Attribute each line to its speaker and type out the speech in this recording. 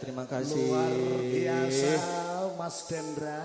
Speaker 1: Terima kasih.
Speaker 2: Luar biasa Mas Dendra.